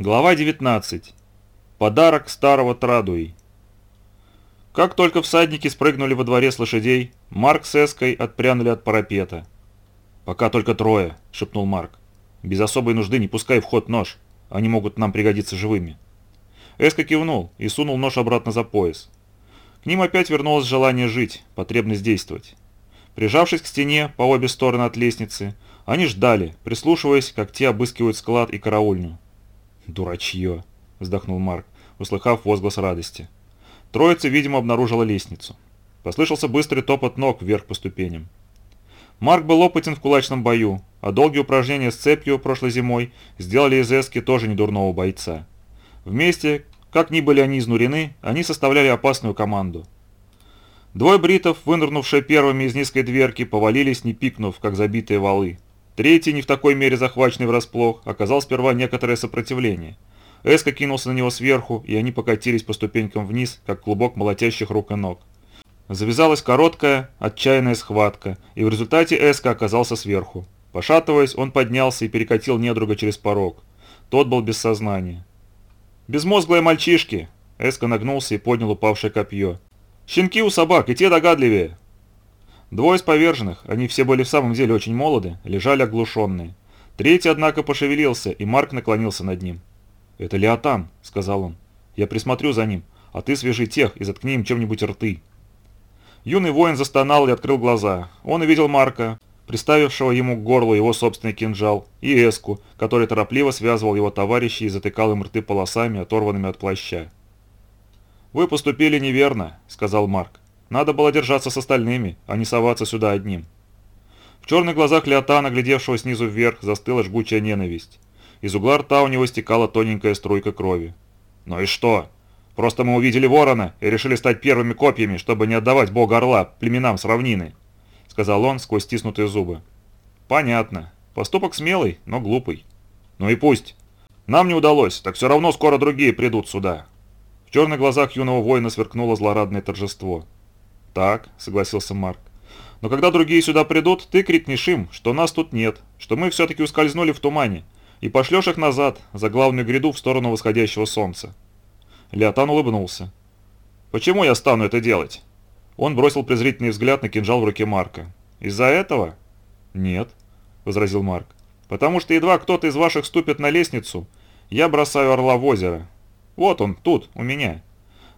Глава 19. Подарок старого Традуи. Как только всадники спрыгнули во дворе с лошадей, Марк с Эской отпрянули от парапета. «Пока только трое», — шепнул Марк. «Без особой нужды не пускай в ход нож, они могут нам пригодиться живыми». Эска кивнул и сунул нож обратно за пояс. К ним опять вернулось желание жить, потребность действовать. Прижавшись к стене по обе стороны от лестницы, они ждали, прислушиваясь, как те обыскивают склад и караульню. «Дурачье!» – вздохнул Марк, услыхав возглас радости. Троица, видимо, обнаружила лестницу. Послышался быстрый топот ног вверх по ступеням. Марк был опытен в кулачном бою, а долгие упражнения с цепью прошлой зимой сделали из Эски тоже недурного бойца. Вместе, как ни были они изнурены, они составляли опасную команду. Двое бритов, вынырнувшие первыми из низкой дверки, повалились, не пикнув, как забитые валы. Третий, не в такой мере захваченный врасплох, оказал сперва некоторое сопротивление. Эска кинулся на него сверху, и они покатились по ступенькам вниз, как клубок молотящих рук и ног. Завязалась короткая, отчаянная схватка, и в результате Эска оказался сверху. Пошатываясь, он поднялся и перекатил недруга через порог. Тот был без сознания. «Безмозглые мальчишки!» Эска нагнулся и поднял упавшее копье. «Щенки у собак, и те догадливее!» Двое из поверженных, они все были в самом деле очень молоды, лежали оглушенные. Третий, однако, пошевелился, и Марк наклонился над ним. «Это Леотан», — сказал он. «Я присмотрю за ним, а ты свяжи тех и заткни им чем-нибудь рты». Юный воин застонал и открыл глаза. Он увидел Марка, приставившего ему к горлу его собственный кинжал, и Эску, который торопливо связывал его товарищей и затыкал им рты полосами, оторванными от плаща. «Вы поступили неверно», — сказал Марк. Надо было держаться с остальными, а не соваться сюда одним. В черных глазах Леотана, глядевшего снизу вверх, застыла жгучая ненависть. Из угла рта у него стекала тоненькая струйка крови. «Ну и что? Просто мы увидели ворона и решили стать первыми копьями, чтобы не отдавать бога орла племенам с равнины», — сказал он сквозь стиснутые зубы. «Понятно. Поступок смелый, но глупый. Ну и пусть. Нам не удалось, так все равно скоро другие придут сюда». В черных глазах юного воина сверкнуло злорадное торжество. «Так», — согласился Марк. «Но когда другие сюда придут, ты крикнешь им, что нас тут нет, что мы все-таки ускользнули в тумане, и пошлешь их назад, за главную гряду в сторону восходящего солнца». Леотан улыбнулся. «Почему я стану это делать?» Он бросил презрительный взгляд на кинжал в руке Марка. «Из-за этого?» «Нет», — возразил Марк. «Потому что едва кто-то из ваших ступит на лестницу, я бросаю орла в озеро. Вот он, тут, у меня.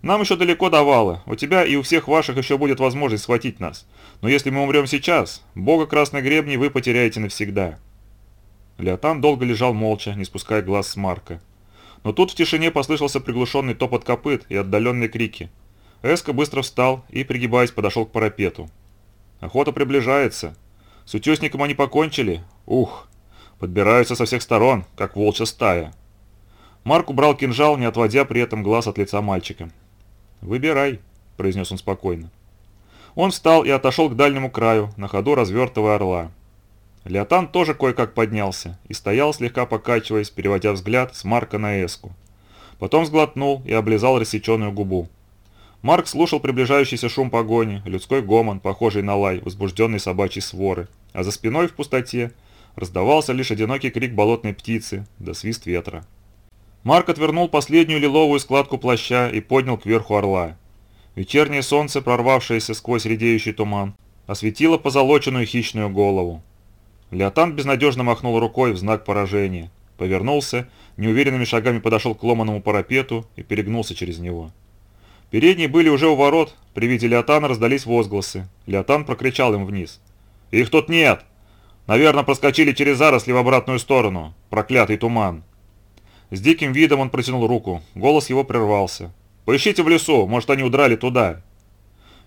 Нам еще далеко до вала. У тебя и у всех ваших еще будет возможность схватить нас. Но если мы умрем сейчас, бога красной гребни вы потеряете навсегда». Леотан долго лежал молча, не спуская глаз с Марка. Но тут в тишине послышался приглушенный топот копыт и отдаленные крики. Эска быстро встал и, пригибаясь, подошел к парапету. Охота приближается. С утесником они покончили. Ух! Подбираются со всех сторон, как волчья стая. Марк убрал кинжал, не отводя при этом глаз от лица мальчика. «Выбирай», – произнес он спокойно. Он встал и отошел к дальнему краю, на ходу развертывая орла. Леотан тоже кое-как поднялся и стоял, слегка покачиваясь, переводя взгляд с Марка на Эску. Потом сглотнул и облизал рассеченную губу. Марк слушал приближающийся шум погони, людской гомон, похожий на лай, возбужденный собачьей своры, а за спиной в пустоте раздавался лишь одинокий крик болотной птицы да свист ветра. Марк отвернул последнюю лиловую складку плаща и поднял кверху орла. Вечернее солнце, прорвавшееся сквозь редеющий туман, осветило позолоченную хищную голову. Леотан безнадежно махнул рукой в знак поражения, повернулся, неуверенными шагами подошел к ломаному парапету и перегнулся через него. Передние были уже у ворот, при виде Леотана раздались возгласы. Леотан прокричал им вниз. «Их тут нет! Наверное, проскочили через заросли в обратную сторону. Проклятый туман!» С диким видом он протянул руку. Голос его прервался. «Поищите в лесу, может, они удрали туда».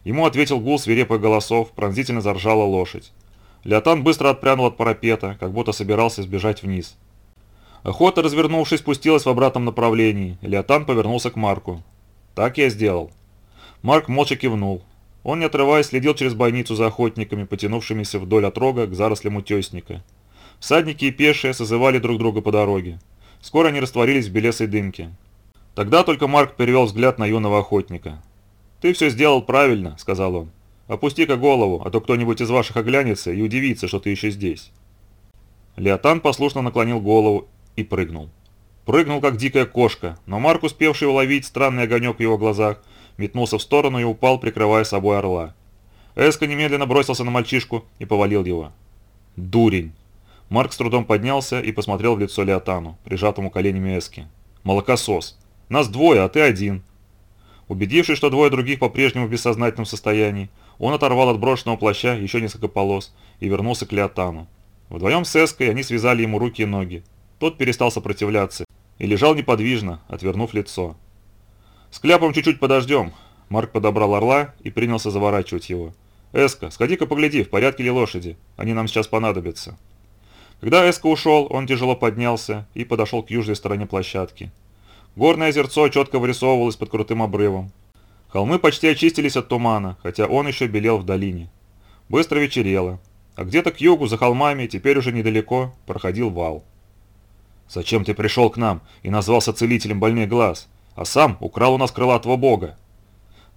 Ему ответил гул свирепых голосов, пронзительно заржала лошадь. Леотан быстро отпрянул от парапета, как будто собирался сбежать вниз. Охота, развернувшись, спустилась в обратном направлении. Леотан повернулся к Марку. «Так я сделал». Марк молча кивнул. Он, не отрываясь, следил через бойницу за охотниками, потянувшимися вдоль отрога к зарослям утесника. Всадники и пешие созывали друг друга по дороге. Скоро они растворились в белесой дымке. Тогда только Марк перевел взгляд на юного охотника. «Ты все сделал правильно», — сказал он. «Опусти-ка голову, а то кто-нибудь из ваших оглянется и удивится, что ты еще здесь». Леотан послушно наклонил голову и прыгнул. Прыгнул, как дикая кошка, но Марк, успевший уловить странный огонек в его глазах, метнулся в сторону и упал, прикрывая собой орла. Эска немедленно бросился на мальчишку и повалил его. «Дурень!» Марк с трудом поднялся и посмотрел в лицо Леотану, прижатому коленями Эски. «Молокосос! Нас двое, а ты один!» Убедившись, что двое других по-прежнему в бессознательном состоянии, он оторвал от брошенного плаща еще несколько полос и вернулся к Леотану. Вдвоем с Эской они связали ему руки и ноги. Тот перестал сопротивляться и лежал неподвижно, отвернув лицо. «С кляпом чуть-чуть подождем». Марк подобрал орла и принялся заворачивать его. «Эска, сходи-ка погляди, в порядке ли лошади. Они нам сейчас понадобятся». Когда Эска ушел, он тяжело поднялся и подошел к южной стороне площадки. Горное озерцо четко вырисовывалось под крутым обрывом. Холмы почти очистились от тумана, хотя он еще белел в долине. Быстро вечерело, а где-то к югу, за холмами, теперь уже недалеко, проходил вал. «Зачем ты пришел к нам и назвался целителем больных глаз, а сам украл у нас крылатого бога?»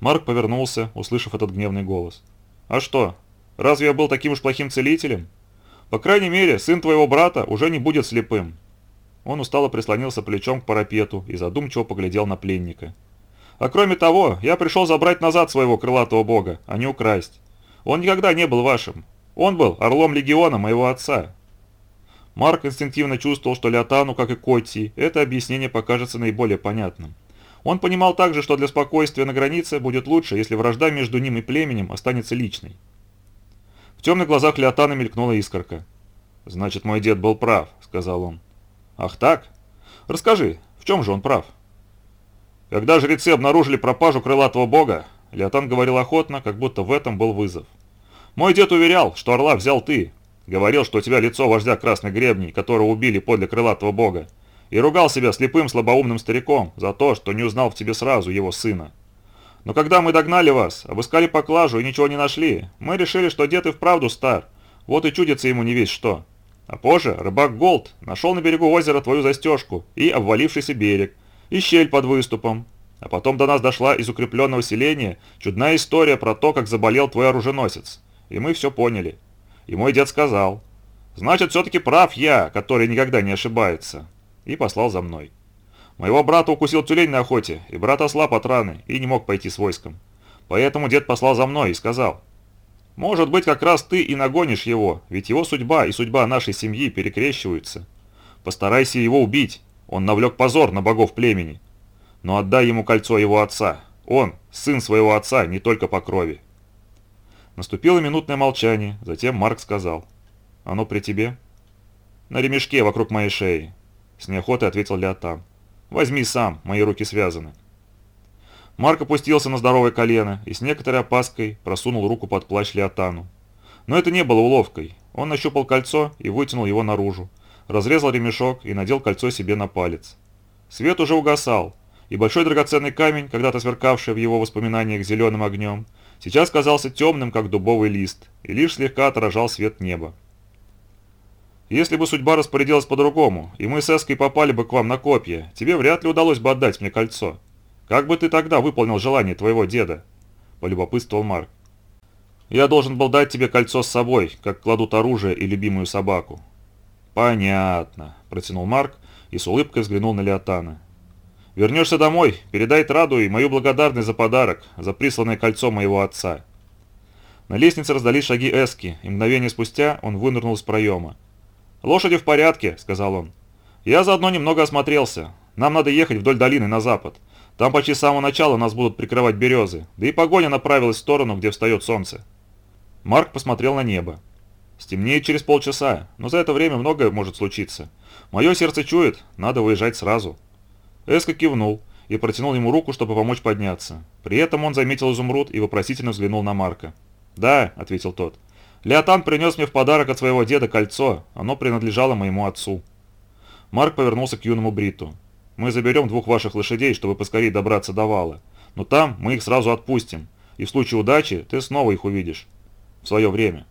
Марк повернулся, услышав этот гневный голос. «А что, разве я был таким уж плохим целителем? По крайней мере, сын твоего брата уже не будет слепым». Он устало прислонился плечом к парапету и задумчиво поглядел на пленника. «А кроме того, я пришел забрать назад своего крылатого бога, а не украсть. Он никогда не был вашим. Он был орлом легиона моего отца». Марк инстинктивно чувствовал, что Леотану, как и Котти, это объяснение покажется наиболее понятным. Он понимал также, что для спокойствия на границе будет лучше, если вражда между ним и племенем останется личной. Темных глазах Леотана мелькнула искорка. «Значит, мой дед был прав», — сказал он. «Ах так? Расскажи, в чем же он прав?» Когда жрецы обнаружили пропажу крылатого бога, Леотан говорил охотно, как будто в этом был вызов. «Мой дед уверял, что орла взял ты, Говорил, что у тебя лицо вождя красных гребней, которого убили подле крылатого бога. И ругал себя слепым слабоумным стариком за то, что не узнал в тебе сразу его сына. Но когда мы догнали вас, обыскали поклажу и ничего не нашли, мы решили, что дед и вправду стар. Вот и чудится ему не весь что. А позже рыбак Голд нашел на берегу озера твою застежку и обвалившийся берег, и щель под выступом. А потом до нас дошла из укрепленного селения чудная история про то, как заболел твой оруженосец. И мы все поняли. И мой дед сказал, «Значит, все-таки прав я, который никогда не ошибается», и послал за мной. Моего брата укусил тюлень на охоте, и брат ослаб от раны и не мог пойти с войском. Поэтому дед послал за мной и сказал, «Может быть, как раз ты и нагонишь его, ведь его судьба и судьба нашей семьи перекрещиваются. Постарайся его убить, он навлек позор на богов племени. Но отдай ему кольцо его отца, он, сын своего отца, не только по крови». Наступило минутное молчание, затем Марк сказал. «Оно при тебе?» «На ремешке вокруг моей шеи», — с неохотой ответил Леотан. «Возьми сам, мои руки связаны». Марк опустился на здоровое колено и с некоторой опаской просунул руку под плащ Леотану. Но это не было уловкой. Он нащупал кольцо и вытянул его наружу, разрезал ремешок и надел кольцо себе на палец. Свет уже угасал, и большой драгоценный камень, когда-то сверкавший в его воспоминаниях зеленым огнем, сейчас казался темным, как дубовый лист, и лишь слегка отражал свет неба. Если бы судьба распорядилась по-другому, и мы с Эской попали бы к вам на копья, тебе вряд ли удалось бы отдать мне кольцо. Как бы ты тогда выполнил желание твоего деда?» – полюбопытствовал Марк. «Я должен был дать тебе кольцо с собой, как кладут оружие и любимую собаку». «Понятно», – протянул Марк и с улыбкой взглянул на Леотана. Вернешься домой, передай Траду и мою благодарность за подарок, за присланное кольцо моего отца». На лестнице раздались шаги Эски, и мгновение спустя он вынырнул из проема. «Лошади в порядке», — сказал он. «Я заодно немного осмотрелся. Нам надо ехать вдоль долины на запад. Там почти с самого начала нас будут прикрывать березы, да и погоня направилась в сторону, где встает солнце». Марк посмотрел на небо. «Стемнеет через полчаса, но за это время многое может случиться. Мое сердце чует, надо выезжать сразу». Эска кивнул и протянул ему руку, чтобы помочь подняться. При этом он заметил изумруд и вопросительно взглянул на Марка. «Да», — ответил тот. «Леотан принес мне в подарок от своего деда кольцо. Оно принадлежало моему отцу». Марк повернулся к юному Бриту. «Мы заберем двух ваших лошадей, чтобы поскорее добраться до вала. Но там мы их сразу отпустим, и в случае удачи ты снова их увидишь. В свое время.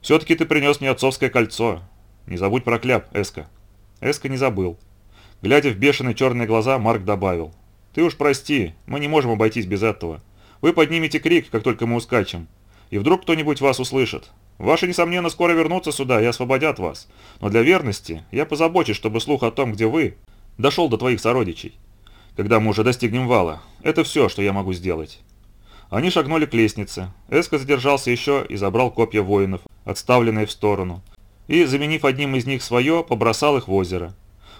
Все-таки ты принес мне отцовское кольцо. Не забудь про кляп, Эска». Эска не забыл. Глядя в бешеные черные глаза, Марк добавил. «Ты уж прости, мы не можем обойтись без этого. Вы поднимете крик, как только мы ускачем. И вдруг кто-нибудь вас услышит. Ваши, несомненно, скоро вернутся сюда и освободят вас. Но для верности я позабочусь, чтобы слух о том, где вы, Дошел до твоих сородичей. Когда мы уже достигнем вала, это все, что я могу сделать». Они шагнули к лестнице. Эско задержался еще и забрал копья воинов, отставленные в сторону, и, заменив одним из них свое, побросал их в озеро.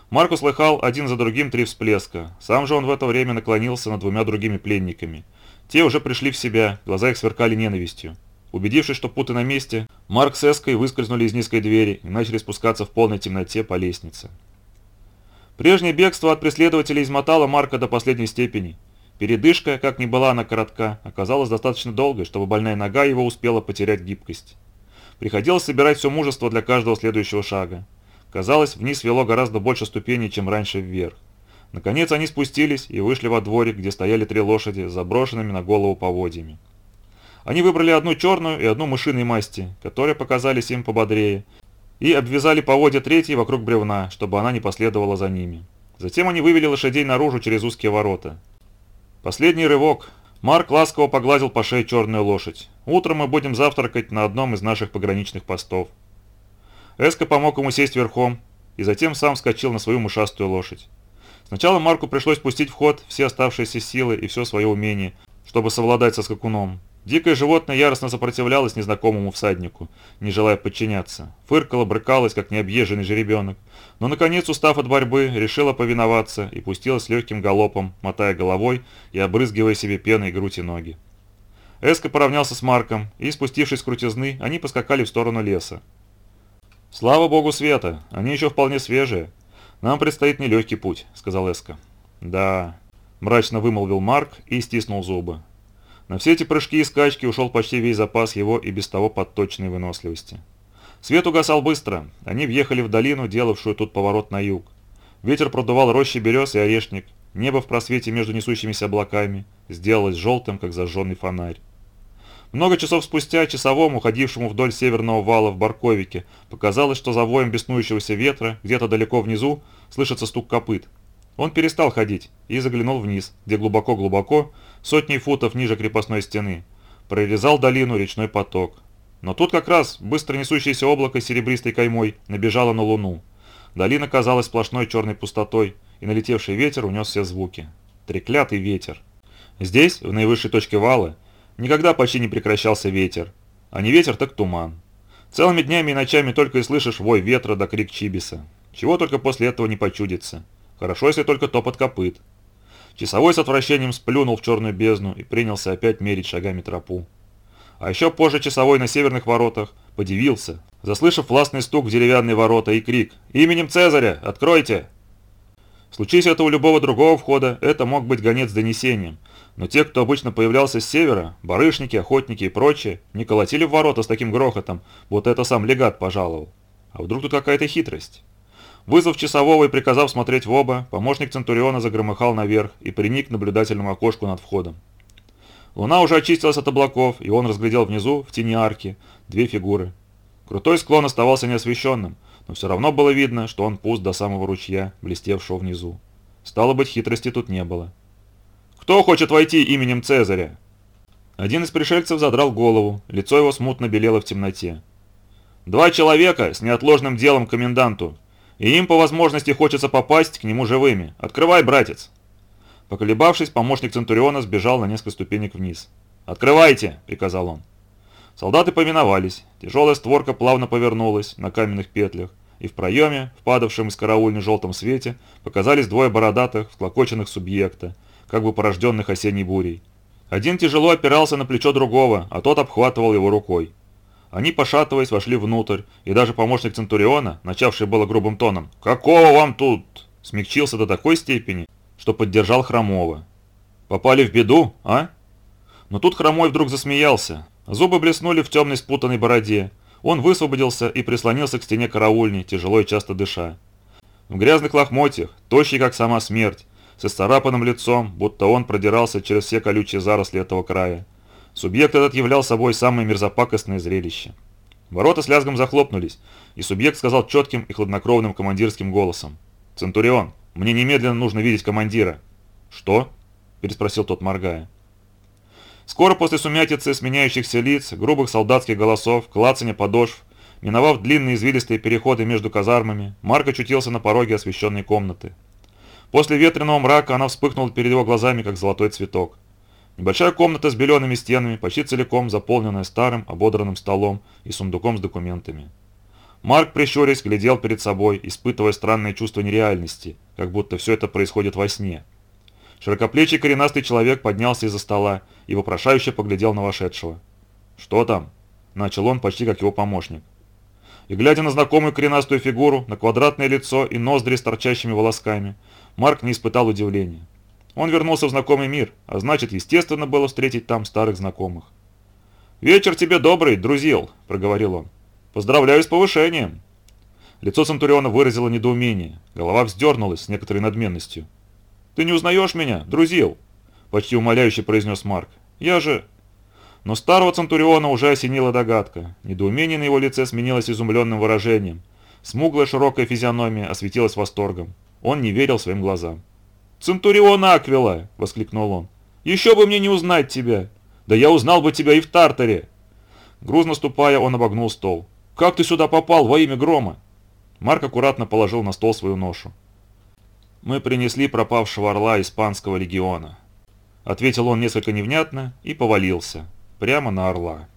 Маркус слыхал один за другим три всплеска. Сам же он в это время наклонился над двумя другими пленниками. Те уже пришли в себя, глаза их сверкали ненавистью. Убедившись, что путы на месте, Марк с Эской выскользнули из низкой двери и начали спускаться в полной темноте по лестнице. Прежнее бегство от преследователей измотало Марка до последней степени. Передышка, как ни была она коротка, оказалась достаточно долгой, чтобы больная нога его успела потерять гибкость. Приходилось собирать все мужество для каждого следующего шага. Казалось, вниз вело гораздо больше ступеней, чем раньше вверх. Наконец они спустились и вышли во дворик, где стояли три лошади, заброшенными на голову поводьями. Они выбрали одну черную и одну мышиной масти, которые показались им пободрее, и обвязали поводья третьей вокруг бревна, чтобы она не последовала за ними. Затем они вывели лошадей наружу через узкие ворота. Последний рывок. Марк ласково погладил по шее черную лошадь. Утром мы будем завтракать на одном из наших пограничных постов. Эско помог ему сесть верхом, и затем сам вскочил на свою мышастую лошадь. Сначала Марку пришлось пустить в ход все оставшиеся силы и все свое умение, чтобы совладать со скакуном. Дикое животное яростно сопротивлялось незнакомому всаднику, не желая подчиняться. Фыркало, брыкалось, как необъезженный жеребенок. Но, наконец, устав от борьбы, решила повиноваться и пустилась легким галопом, мотая головой и обрызгивая себе пеной грудь и ноги. Эска поравнялся с Марком, и, спустившись с крутизны, они поскакали в сторону леса. «Слава богу света, они еще вполне свежие. Нам предстоит нелегкий путь», — сказал Эска. «Да», — мрачно вымолвил Марк и стиснул зубы. На все эти прыжки и скачки ушел почти весь запас его и без того подточной выносливости. Свет угасал быстро. Они въехали в долину, делавшую тут поворот на юг. Ветер продувал рощи берез и орешник. Небо в просвете между несущимися облаками сделалось желтым, как зажженный фонарь. Много часов спустя часовому, ходившему вдоль северного вала в Барковике, показалось, что за воем беснующегося ветра где-то далеко внизу слышится стук копыт. Он перестал ходить и заглянул вниз, где глубоко-глубоко сотни футов ниже крепостной стены, прорезал долину речной поток. Но тут как раз быстро несущееся облако серебристой каймой набежало на луну. Долина казалась сплошной черной пустотой, и налетевший ветер унес все звуки. Треклятый ветер. Здесь, в наивысшей точке вала, никогда почти не прекращался ветер. А не ветер, так туман. Целыми днями и ночами только и слышишь вой ветра да крик чибиса. Чего только после этого не почудится. Хорошо, если только топот копыт. Часовой с отвращением сплюнул в черную бездну и принялся опять мерить шагами тропу. А еще позже часовой на северных воротах подивился, заслышав властный стук в деревянные ворота и крик «Именем Цезаря! Откройте!». Случись это у любого другого входа, это мог быть гонец с донесением, но те, кто обычно появлялся с севера, барышники, охотники и прочие, не колотили в ворота с таким грохотом, вот это сам легат пожаловал. А вдруг тут какая-то хитрость? Вызвав часового и приказав смотреть в оба, помощник Центуриона загромыхал наверх и приник к наблюдательному окошку над входом. Луна уже очистилась от облаков, и он разглядел внизу, в тени арки, две фигуры. Крутой склон оставался неосвещенным, но все равно было видно, что он пуст до самого ручья, блестевшего внизу. Стало быть, хитрости тут не было. «Кто хочет войти именем Цезаря?» Один из пришельцев задрал голову, лицо его смутно белело в темноте. «Два человека с неотложным делом коменданту и им по возможности хочется попасть к нему живыми. Открывай, братец!» Поколебавшись, помощник Центуриона сбежал на несколько ступенек вниз. «Открывайте!» – приказал он. Солдаты повиновались. Тяжелая створка плавно повернулась на каменных петлях, и в проеме, в падавшем из караульни желтом свете, показались двое бородатых, всклокоченных субъекта, как бы порожденных осенней бурей. Один тяжело опирался на плечо другого, а тот обхватывал его рукой. Они, пошатываясь, вошли внутрь, и даже помощник Центуриона, начавший было грубым тоном «Какого вам тут?» смягчился до такой степени, что поддержал Хромова. «Попали в беду, а?» Но тут Хромой вдруг засмеялся. Зубы блеснули в темной спутанной бороде. Он высвободился и прислонился к стене караульни, тяжело и часто дыша. В грязных лохмотьях, тощий как сама смерть, с исцарапанным лицом, будто он продирался через все колючие заросли этого края. Субъект этот являл собой самое мерзопакостное зрелище. Ворота с лязгом захлопнулись, и субъект сказал четким и хладнокровным командирским голосом. «Центурион, мне немедленно нужно видеть командира». «Что?» – переспросил тот, моргая. Скоро после сумятицы сменяющихся лиц, грубых солдатских голосов, клацания подошв, миновав длинные извилистые переходы между казармами, Марк очутился на пороге освещенной комнаты. После ветреного мрака она вспыхнула перед его глазами, как золотой цветок. Небольшая комната с белеными стенами, почти целиком заполненная старым ободранным столом и сундуком с документами. Марк, прищурясь, глядел перед собой, испытывая странное чувство нереальности, как будто все это происходит во сне. Широкоплечий коренастый человек поднялся из-за стола и вопрошающе поглядел на вошедшего. «Что там?» – начал он почти как его помощник. И глядя на знакомую коренастую фигуру, на квадратное лицо и ноздри с торчащими волосками, Марк не испытал удивления. Он вернулся в знакомый мир, а значит, естественно было встретить там старых знакомых. «Вечер тебе добрый, друзил», – проговорил он. «Поздравляю с повышением!» Лицо Центуриона выразило недоумение, голова вздернулась с некоторой надменностью. «Ты не узнаешь меня, друзил?» – почти умоляюще произнес Марк. «Я же...» Но старого Центуриона уже осенила догадка. Недоумение на его лице сменилось изумленным выражением. Смуглая широкая физиономия осветилась восторгом. Он не верил своим глазам. «Центурион Аквила!» – воскликнул он. «Еще бы мне не узнать тебя! Да я узнал бы тебя и в Тартаре!» Грузно ступая, он обогнул стол. «Как ты сюда попал во имя грома?» Марк аккуратно положил на стол свою ношу. «Мы принесли пропавшего орла испанского легиона», — ответил он несколько невнятно и повалился, прямо на орла.